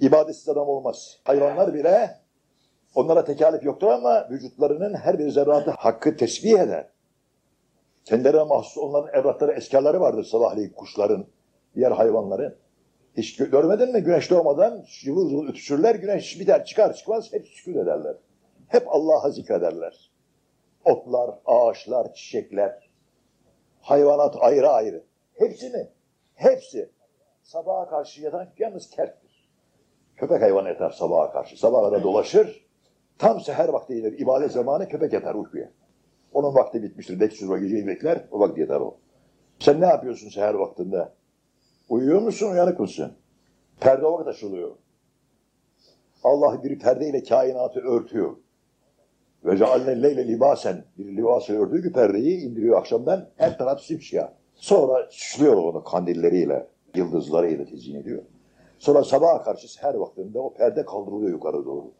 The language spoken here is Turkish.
İbadetsiz adam olmaz. Hayvanlar bile onlara tekalif yoktur ama vücutlarının her bir zerratı hakkı tesbih eder. Kendilerine mahsus onların evlatları, eskarları vardır sabahleyin kuşların, diğer hayvanların. Hiç gö- görmedin mi? Güneş doğmadan cıvıl cıvıl ötüşürler. Güneş biter çıkar çıkmaz hep sükut ederler. Hep Allah'a zikrederler. Otlar, ağaçlar, çiçekler, hayvanat ayrı ayrı. Hepsini, hepsi sabaha karşı yatan yalnız kerttir. Köpek hayvanı yatar sabaha karşı. Sabaha kadar dolaşır. Tam seher vakti gelir. ibadet zamanı köpek yatar uykuya. Onun vakti bitmiştir. Dek sürme geceyi bekler. O vakti yatar o. Sen ne yapıyorsun seher vaktinde? Uyuyor musun, uyanık mısın? Perde o vakit açılıyor. Allah bir perdeyle kainatı örtüyor. Ve cealle leyle libasen bir libası ördüğü gibi perdeyi indiriyor akşamdan her taraf simsiyah. Sonra süslüyor onu kandilleriyle, yıldızlarıyla tezyin ediyor. Sonra sabaha karşı her vaktinde o perde kaldırılıyor yukarı doğru.